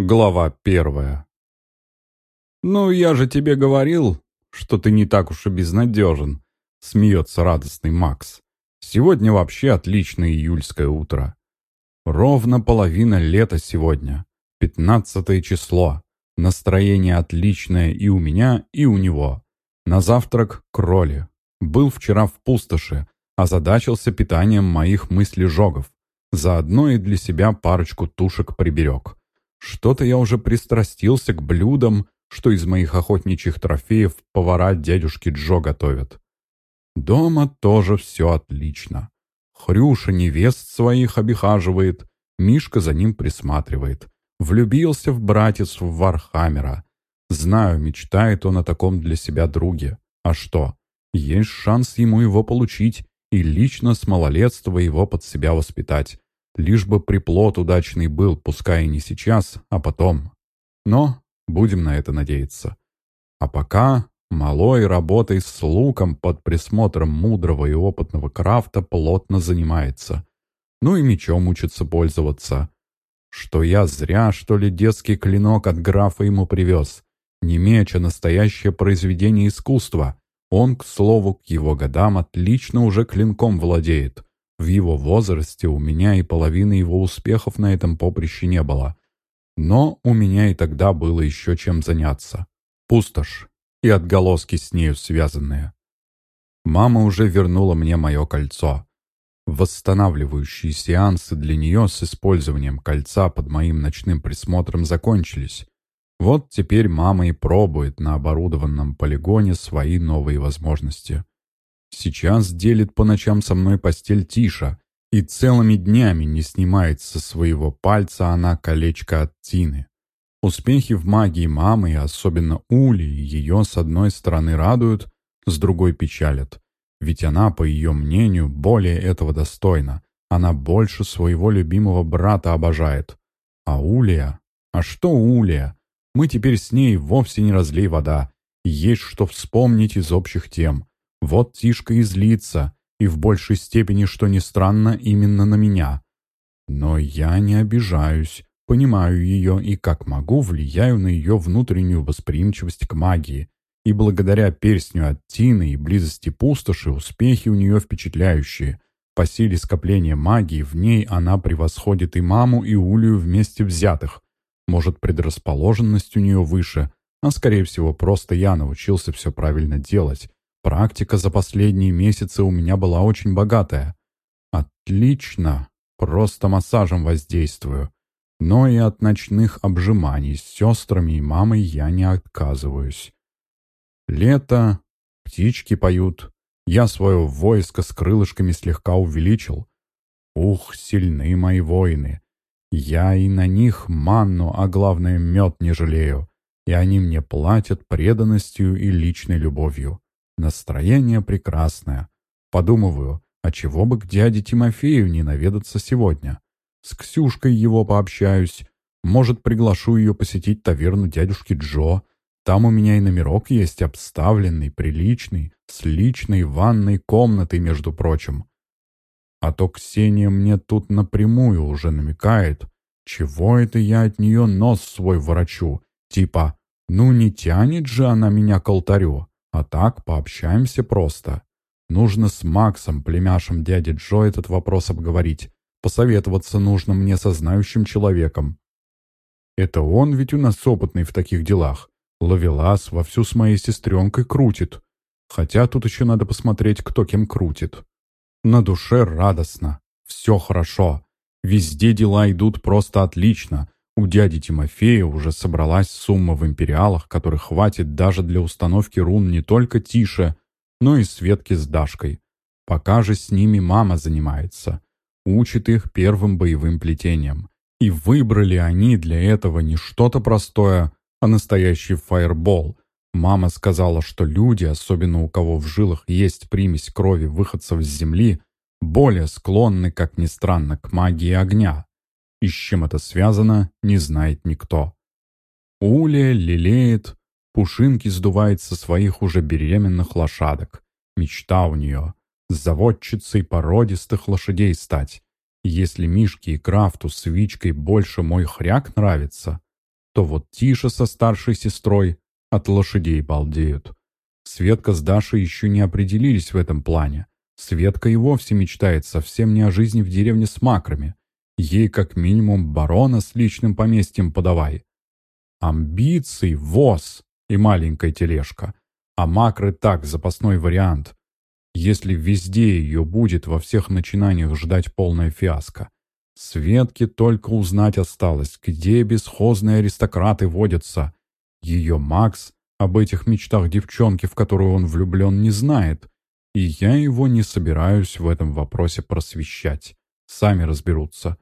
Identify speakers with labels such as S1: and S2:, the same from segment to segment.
S1: Глава первая. «Ну, я же тебе говорил, что ты не так уж и безнадежен», — смеется радостный Макс. «Сегодня вообще отличное июльское утро. Ровно половина лета сегодня, пятнадцатое число. Настроение отличное и у меня, и у него. На завтрак — кроли. Был вчера в пустоши, озадачился питанием моих мыслежогов. Заодно и для себя парочку тушек приберег. Что-то я уже пристрастился к блюдам, что из моих охотничьих трофеев повара дядюшки Джо готовят. Дома тоже все отлично. Хрюша невест своих обихаживает, Мишка за ним присматривает. Влюбился братец в Вархаммера. Знаю, мечтает он о таком для себя друге. А что? Есть шанс ему его получить и лично с малолетства его под себя воспитать. Лишь бы приплод удачный был, пускай и не сейчас, а потом. Но будем на это надеяться. А пока малой работой с луком под присмотром мудрого и опытного крафта плотно занимается. Ну и мечом учится пользоваться. Что я зря, что ли, детский клинок от графа ему привез. Не меч, а настоящее произведение искусства. Он, к слову, к его годам отлично уже клинком владеет. В его возрасте у меня и половины его успехов на этом поприще не было. Но у меня и тогда было еще чем заняться. Пустошь и отголоски с нею связанные. Мама уже вернула мне мое кольцо. Восстанавливающие сеансы для нее с использованием кольца под моим ночным присмотром закончились. Вот теперь мама и пробует на оборудованном полигоне свои новые возможности. Сейчас делит по ночам со мной постель Тиша, и целыми днями не снимает со своего пальца она колечко от Тины. Успехи в магии мамы, особенно Ули, ее с одной стороны радуют, с другой печалят. Ведь она, по ее мнению, более этого достойна. Она больше своего любимого брата обожает. А Улия? А что Улия? Мы теперь с ней вовсе не разлей вода. Есть что вспомнить из общих тем. Вот Тишка и злится, и в большей степени, что ни странно, именно на меня. Но я не обижаюсь, понимаю ее и как могу влияю на ее внутреннюю восприимчивость к магии. И благодаря перстню от Тины и близости пустоши успехи у нее впечатляющие. По силе скопления магии в ней она превосходит и маму, и Улию вместе взятых. Может, предрасположенность у нее выше, а скорее всего просто я научился все правильно делать Практика за последние месяцы у меня была очень богатая. Отлично. Просто массажем воздействую. Но и от ночных обжиманий с сестрами и мамой я не отказываюсь. Лето, птички поют. Я свое войско с крылышками слегка увеличил. Ух, сильны мои воины. Я и на них манну, а главное мед не жалею. И они мне платят преданностью и личной любовью. Настроение прекрасное. Подумываю, а чего бы к дяде Тимофею не наведаться сегодня? С Ксюшкой его пообщаюсь. Может, приглашу ее посетить таверну дядюшки Джо. Там у меня и номерок есть, обставленный, приличный, с личной ванной комнатой, между прочим. А то Ксения мне тут напрямую уже намекает, чего это я от нее нос свой ворочу. Типа, ну не тянет же она меня к алтарю. А так пообщаемся просто. Нужно с Максом, племяшем дяди Джо, этот вопрос обговорить. Посоветоваться нужно мне со знающим человеком. Это он ведь у нас опытный в таких делах. Ловелас вовсю с моей сестренкой крутит. Хотя тут еще надо посмотреть, кто кем крутит. На душе радостно. Все хорошо. Везде дела идут просто отлично. У дяди Тимофея уже собралась сумма в империалах, которой хватит даже для установки рун не только Тише, но и Светки с Дашкой. Пока же с ними мама занимается. Учит их первым боевым плетением. И выбрали они для этого не что-то простое, а настоящий фаербол. Мама сказала, что люди, особенно у кого в жилах есть примесь крови выходцев с земли, более склонны, как ни странно, к магии огня. И с чем это связано, не знает никто. Уля лелеет, пушинки сдувает со своих уже беременных лошадок. Мечта у нее — заводчицей породистых лошадей стать. Если Мишке и Крафту с больше мой хряк нравится, то вот Тиша со старшей сестрой от лошадей балдеют. Светка с Дашей еще не определились в этом плане. Светка и вовсе мечтает совсем не о жизни в деревне с макрами. Ей как минимум барона с личным поместьем подавай. Амбиций, воз и маленькая тележка. А макры так, запасной вариант. Если везде ее будет во всех начинаниях ждать полная фиаско. Светке только узнать осталось, где бесхозные аристократы водятся. Ее Макс об этих мечтах девчонки, в которую он влюблен, не знает. И я его не собираюсь в этом вопросе просвещать. Сами разберутся.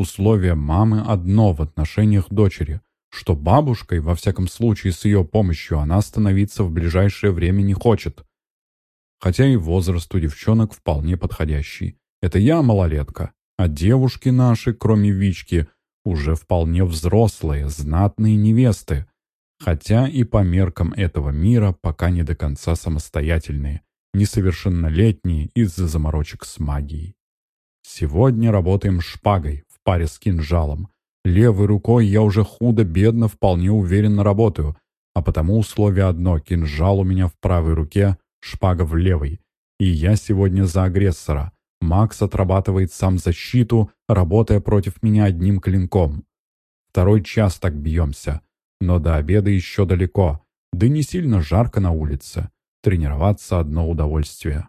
S1: Условие мамы одно в отношениях дочери, что бабушкой, во всяком случае с ее помощью, она становиться в ближайшее время не хочет. Хотя и возраст у девчонок вполне подходящий. Это я малолетка, а девушки наши, кроме Вички, уже вполне взрослые, знатные невесты. Хотя и по меркам этого мира пока не до конца самостоятельные, несовершеннолетние из-за заморочек с магией. Сегодня работаем шпагой, паре с кинжалом. Левой рукой я уже худо-бедно вполне уверенно работаю, а потому условие одно — кинжал у меня в правой руке, шпага в левой. И я сегодня за агрессора. Макс отрабатывает сам защиту, работая против меня одним клинком. Второй час так бьемся. Но до обеда еще далеко, да не сильно жарко на улице. Тренироваться одно удовольствие.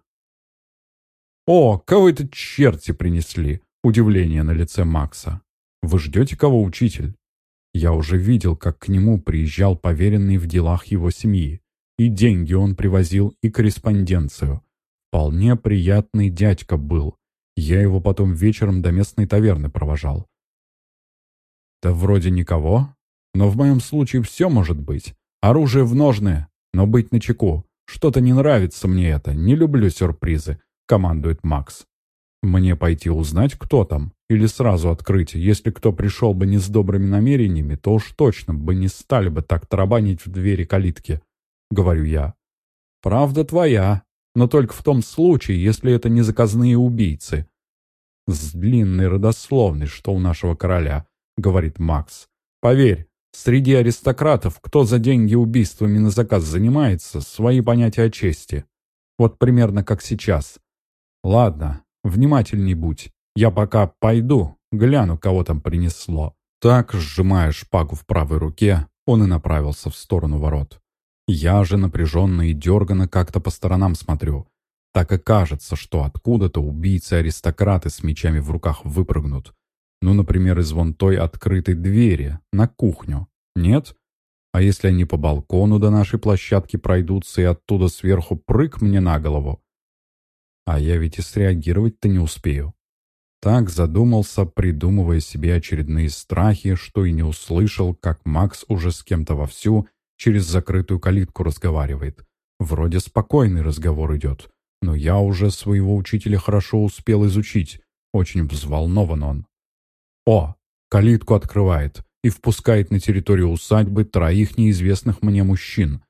S1: «О, кого это черти принесли?» Удивление на лице Макса. «Вы ждете кого, учитель?» Я уже видел, как к нему приезжал поверенный в делах его семьи. И деньги он привозил, и корреспонденцию. Вполне приятный дядька был. Я его потом вечером до местной таверны провожал. «Да вроде никого. Но в моем случае все может быть. Оружие в ножны, но быть начеку. Что-то не нравится мне это, не люблю сюрпризы», — командует Макс. «Мне пойти узнать, кто там, или сразу открыть. Если кто пришел бы не с добрыми намерениями, то уж точно бы не стали бы так тарабанить в двери калитки», — говорю я. «Правда твоя, но только в том случае, если это не заказные убийцы». «С длинной родословной, что у нашего короля», — говорит Макс. «Поверь, Среди аристократов, кто за деньги убийствами на заказ занимается, свои понятия о чести. Вот примерно как сейчас. Ладно, внимательней будь. Я пока пойду, гляну, кого там принесло. Так, сжимая шпагу в правой руке, он и направился в сторону ворот. Я же напряженно и дерганно как-то по сторонам смотрю. Так и кажется, что откуда-то убийцы-аристократы с мечами в руках выпрыгнут. Ну, например, из вон той открытой двери, на кухню. Нет? А если они по балкону до нашей площадки пройдутся и оттуда сверху прыг мне на голову? А я ведь и среагировать-то не успею. Так задумался, придумывая себе очередные страхи, что и не услышал, как Макс уже с кем-то вовсю через закрытую калитку разговаривает. Вроде спокойный разговор идет, но я уже своего учителя хорошо успел изучить. Очень взволнован он. О, калитку открывает и впускает на территорию усадьбы троих неизвестных мне мужчин.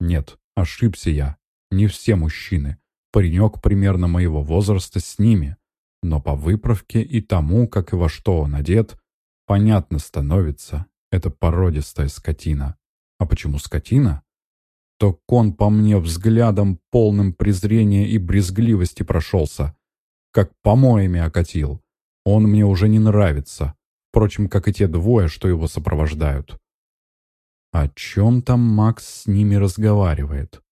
S1: Нет, ошибся я. Не все мужчины. Паренек примерно моего возраста с ними. Но по выправке и тому, как и во что он одет, понятно становится, это породистая скотина. А почему скотина? То кон по мне взглядом, полным презрения и брезгливости прошелся, как помоями окатил. Он мне уже не нравится, впрочем, как и те двое, что его сопровождают. О чем там Макс с ними разговаривает?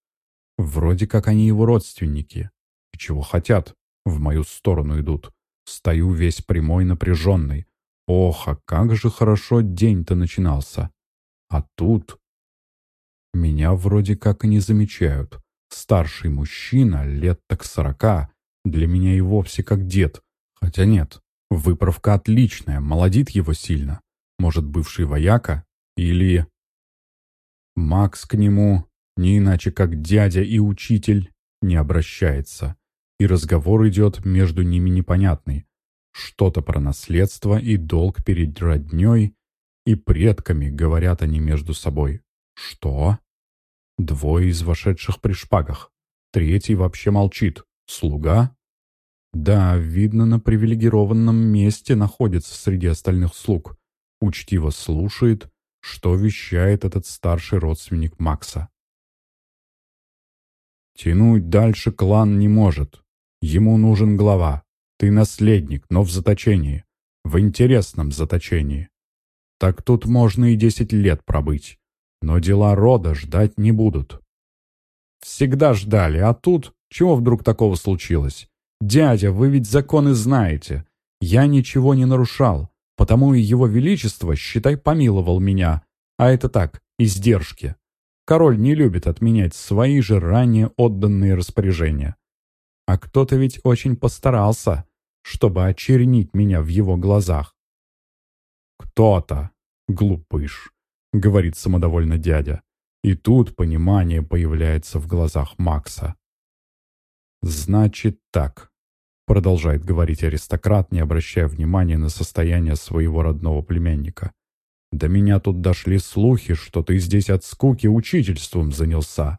S1: Вроде как они его родственники. И чего хотят? В мою сторону идут. Стою весь прямой напряженный. Ох, а как же хорошо день-то начинался. А тут... Меня вроде как и не замечают. Старший мужчина, лет так сорока, для меня и вовсе как дед. Хотя нет, Выправка отличная, молодит его сильно. Может, бывший вояка? Или... Макс к нему, не иначе как дядя и учитель, не обращается. И разговор идет между ними непонятный. Что-то про наследство и долг перед родней и предками, говорят они между собой. Что? Двое из вошедших при шпагах. Третий вообще молчит. Слуга? Да, видно, на привилегированном месте находится среди остальных слуг. Учтиво слушает, что вещает этот старший родственник Макса. Тянуть дальше клан не может. Ему нужен глава. Ты наследник, но в заточении. В интересном заточении. Так тут можно и десять лет пробыть. Но дела рода ждать не будут. Всегда ждали, а тут чего вдруг такого случилось? Дядя, вы ведь законы знаете. Я ничего не нарушал, потому и его величество, считай, помиловал меня. А это так, издержки. Король не любит отменять свои же ранее отданные распоряжения. А кто-то ведь очень постарался, чтобы очернить меня в его глазах. «Кто-то, глупыш», — говорит самодовольно дядя. И тут понимание появляется в глазах Макса. «Значит так», — продолжает говорить аристократ, не обращая внимания на состояние своего родного племянника. До меня тут дошли слухи, что ты здесь от скуки учительством занялся.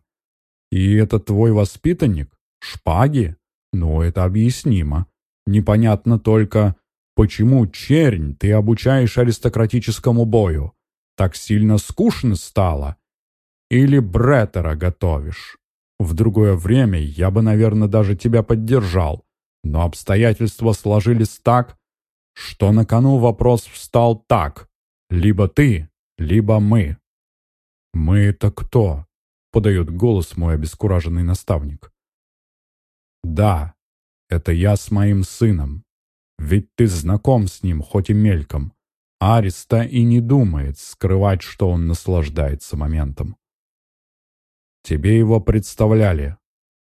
S1: И это твой воспитанник? Шпаги? Ну, это объяснимо. Непонятно только, почему чернь ты обучаешь аристократическому бою? Так сильно скучно стало? Или бретера готовишь? В другое время я бы, наверное, даже тебя поддержал. Но обстоятельства сложились так, что на кону вопрос встал так. Либо ты, либо мы». «Мы — это кто?» — подает голос мой обескураженный наставник. «Да, это я с моим сыном. Ведь ты знаком с ним, хоть и мельком. Ариста и не думает скрывать, что он наслаждается моментом. Тебе его представляли,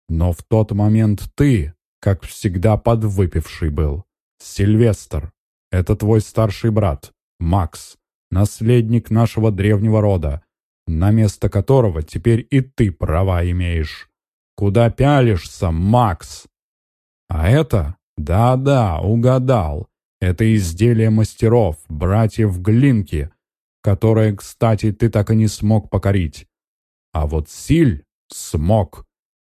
S1: но в тот момент ты, как всегда, подвыпивший был. Сильвестр, это твой старший брат, Макс наследник нашего древнего рода, на место которого теперь и ты права имеешь. Куда пялишься, Макс? А это, да-да, угадал, это изделие мастеров, братьев Глинки, которое, кстати, ты так и не смог покорить. А вот Силь смог,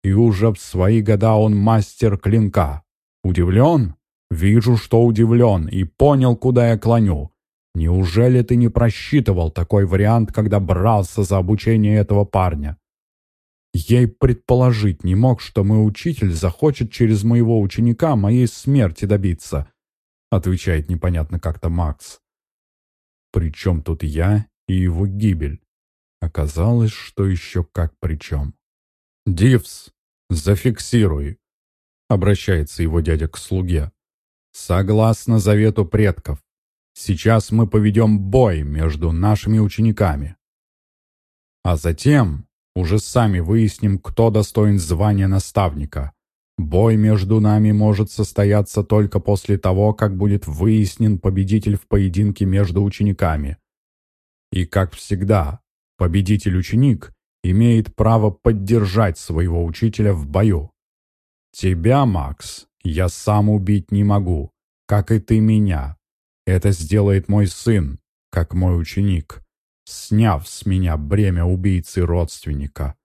S1: и уже в свои года он мастер клинка. Удивлен? Вижу, что удивлен, и понял, куда я клоню. Неужели ты не просчитывал такой вариант, когда брался за обучение этого парня? Я и предположить не мог, что мой учитель захочет через моего ученика моей смерти добиться, отвечает непонятно как-то Макс. Причем тут я и его гибель? Оказалось, что еще как причем. «Дивс, зафиксируй», — обращается его дядя к слуге. «Согласно завету предков, Сейчас мы поведем бой между нашими учениками. А затем уже сами выясним, кто достоин звания наставника. Бой между нами может состояться только после того, как будет выяснен победитель в поединке между учениками. И, как всегда, победитель-ученик имеет право поддержать своего учителя в бою. Тебя, Макс, я сам убить не могу, как и ты меня. Это сделает мой сын, как мой ученик, сняв с меня бремя убийцы родственника.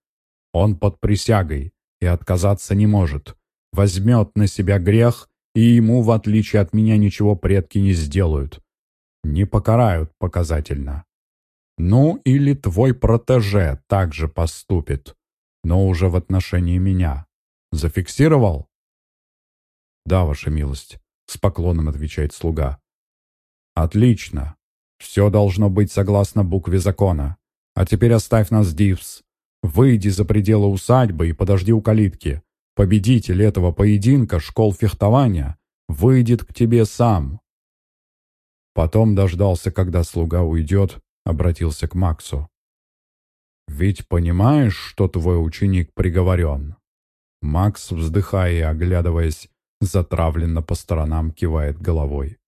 S1: Он под присягой и отказаться не может. Возьмет на себя грех, и ему, в отличие от меня, ничего предки не сделают. Не покарают показательно. Ну, или твой протеже также поступит, но уже в отношении меня. Зафиксировал? Да, ваша милость, с поклоном отвечает слуга. «Отлично. Все должно быть согласно букве закона. А теперь оставь нас, Дивс. Выйди за пределы усадьбы и подожди у калитки. Победитель этого поединка школ фехтования выйдет к тебе сам». Потом дождался, когда слуга уйдет, обратился к Максу. «Ведь понимаешь, что твой ученик приговорен?» Макс, вздыхая и оглядываясь, затравленно по сторонам кивает головой.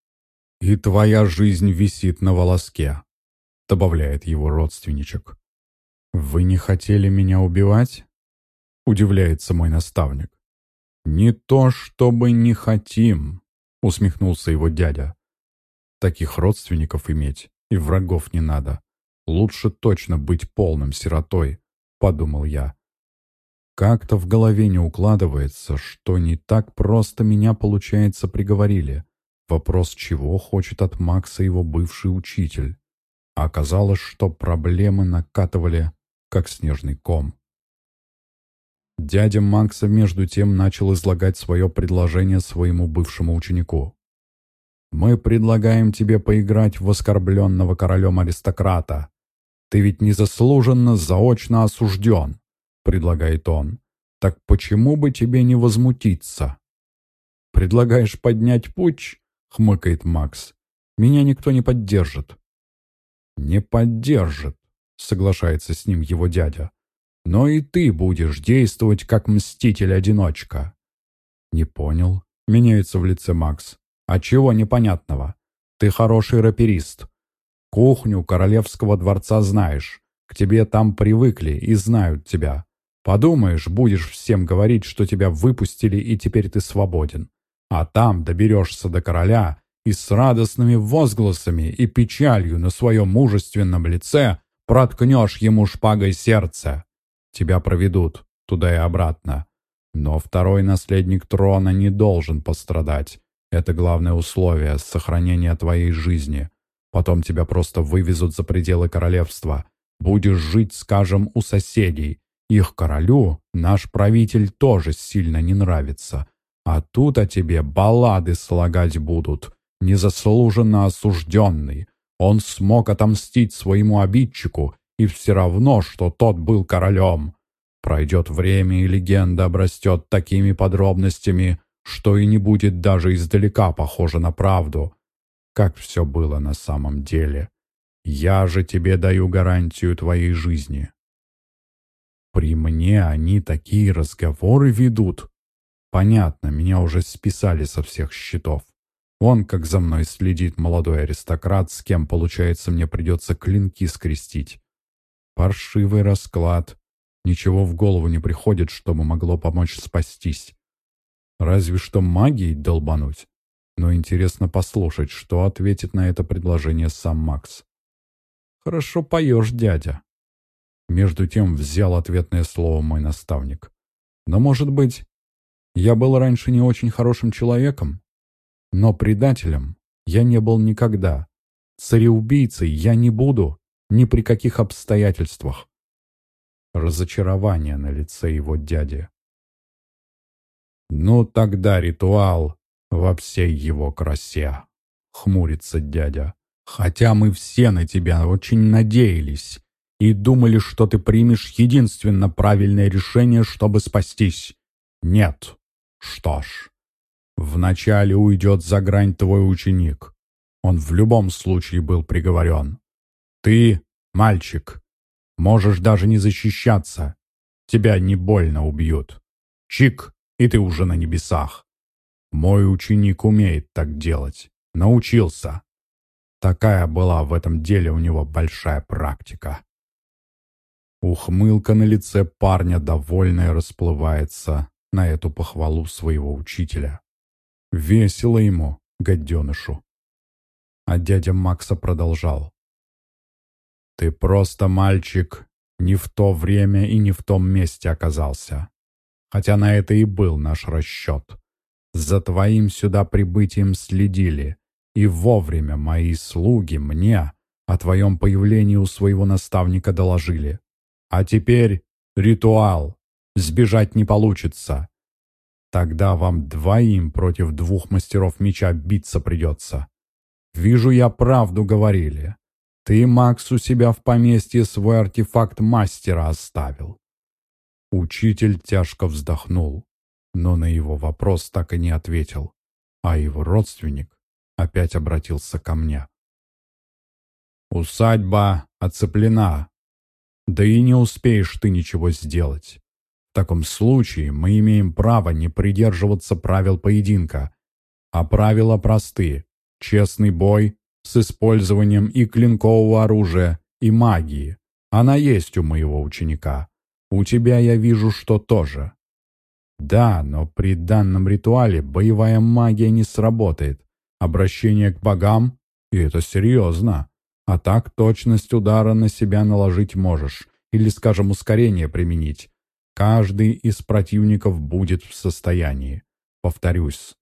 S1: «И твоя жизнь висит на волоске», — добавляет его родственничек. «Вы не хотели меня убивать?» — удивляется мой наставник. «Не то, чтобы не хотим», — усмехнулся его дядя. «Таких родственников иметь и врагов не надо. Лучше точно быть полным сиротой», — подумал я. Как-то в голове не укладывается, что не так просто меня, получается, приговорили. Вопрос, чего хочет от Макса его бывший учитель. оказалось, что проблемы накатывали, как снежный ком. Дядя Макса между тем начал излагать свое предложение своему бывшему ученику. «Мы предлагаем тебе поиграть в оскорбленного королем аристократа. Ты ведь незаслуженно заочно осужден», — предлагает он. «Так почему бы тебе не возмутиться?» «Предлагаешь поднять путь?» — хмыкает Макс. «Меня никто не поддержит». «Не поддержит», — соглашается с ним его дядя но и ты будешь действовать как мститель-одиночка». «Не понял», — меняется в лице Макс. «А чего непонятного? Ты хороший раперист. Кухню королевского дворца знаешь. К тебе там привыкли и знают тебя. Подумаешь, будешь всем говорить, что тебя выпустили и теперь ты свободен. А там доберешься до короля и с радостными возгласами и печалью на своем мужественном лице проткнешь ему шпагой сердце. Тебя проведут туда и обратно. Но второй наследник трона не должен пострадать. Это главное условие сохранения твоей жизни. Потом тебя просто вывезут за пределы королевства. Будешь жить, скажем, у соседей. Их королю наш правитель тоже сильно не нравится. А тут о тебе баллады слагать будут. Незаслуженно осужденный. Он смог отомстить своему обидчику и все равно, что тот был королем. Пройдет время, и легенда обрастет такими подробностями, что и не будет даже издалека похоже на правду, как все было на самом деле. Я же тебе даю гарантию твоей жизни. При мне они такие разговоры ведут. Понятно, меня уже списали со всех счетов. Он, как за мной следит молодой аристократ, с кем, получается, мне придется клинки скрестить. Паршивый расклад. Ничего в голову не приходит, чтобы могло помочь спастись. Разве что магией долбануть. Но интересно послушать, что ответит на это предложение сам Макс. «Хорошо поешь, дядя». Между тем взял ответное слово мой наставник. «Но, может быть, я был раньше не очень хорошим человеком, но предателем я не был никогда. Цареубийцей я не буду ни при каких обстоятельствах. Разочарование на лице его дяди. «Ну тогда ритуал во всей его красе», — хмурится дядя. «Хотя мы все на тебя очень надеялись и думали, что ты примешь единственно правильное решение, чтобы спастись. Нет. Что ж, вначале уйдет за грань твой ученик. Он в любом случае был приговорен. Ты, мальчик, можешь даже не защищаться. Тебя не больно убьют. Чик, и ты уже на небесах. Мой ученик умеет так делать. Научился. Такая была в этом деле у него большая практика. Ухмылка на лице парня довольная расплывается на эту похвалу своего учителя. Весело ему, гаденышу. А дядя Макса продолжал. Ты просто мальчик, не в то время и не в том месте оказался. Хотя на это и был наш расчет. За твоим сюда прибытием следили, и вовремя мои слуги мне о твоем появлении у своего наставника доложили. А теперь ритуал. Сбежать не получится. Тогда вам двоим против двух мастеров меча биться придется. Вижу, я правду говорили. Ты, Макс, у себя в поместье свой артефакт мастера оставил. Учитель тяжко вздохнул, но на его вопрос так и не ответил, а его родственник опять обратился ко мне. «Усадьба оцеплена, да и не успеешь ты ничего сделать. В таком случае мы имеем право не придерживаться правил поединка, а правила просты. Честный бой, с использованием и клинкового оружия, и магии. Она есть у моего ученика. У тебя я вижу, что тоже. Да, но при данном ритуале боевая магия не сработает. Обращение к богам, и это серьезно. А так точность удара на себя наложить можешь, или, скажем, ускорение применить. Каждый из противников будет в состоянии. Повторюсь,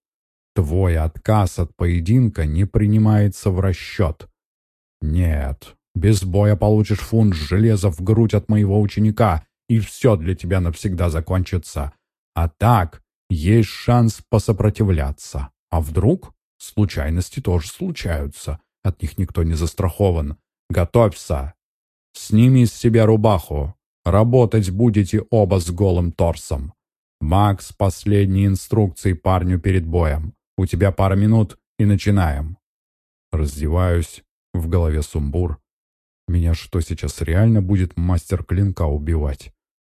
S1: Твой отказ от поединка не принимается в расчет. Нет, Без боя получишь фунт железа в грудь от моего ученика, и все для тебя навсегда закончится. А так, есть шанс посопротивляться. А вдруг? Случайности тоже случаются. От них никто не застрахован. Готовься. Сними с себя рубаху. Работать будете оба с голым торсом. Макс, последние инструкции парню перед боем. У тебя пара минут и начинаем. Раздеваюсь. В голове сумбур. Меня что, сейчас реально будет мастер клинка убивать?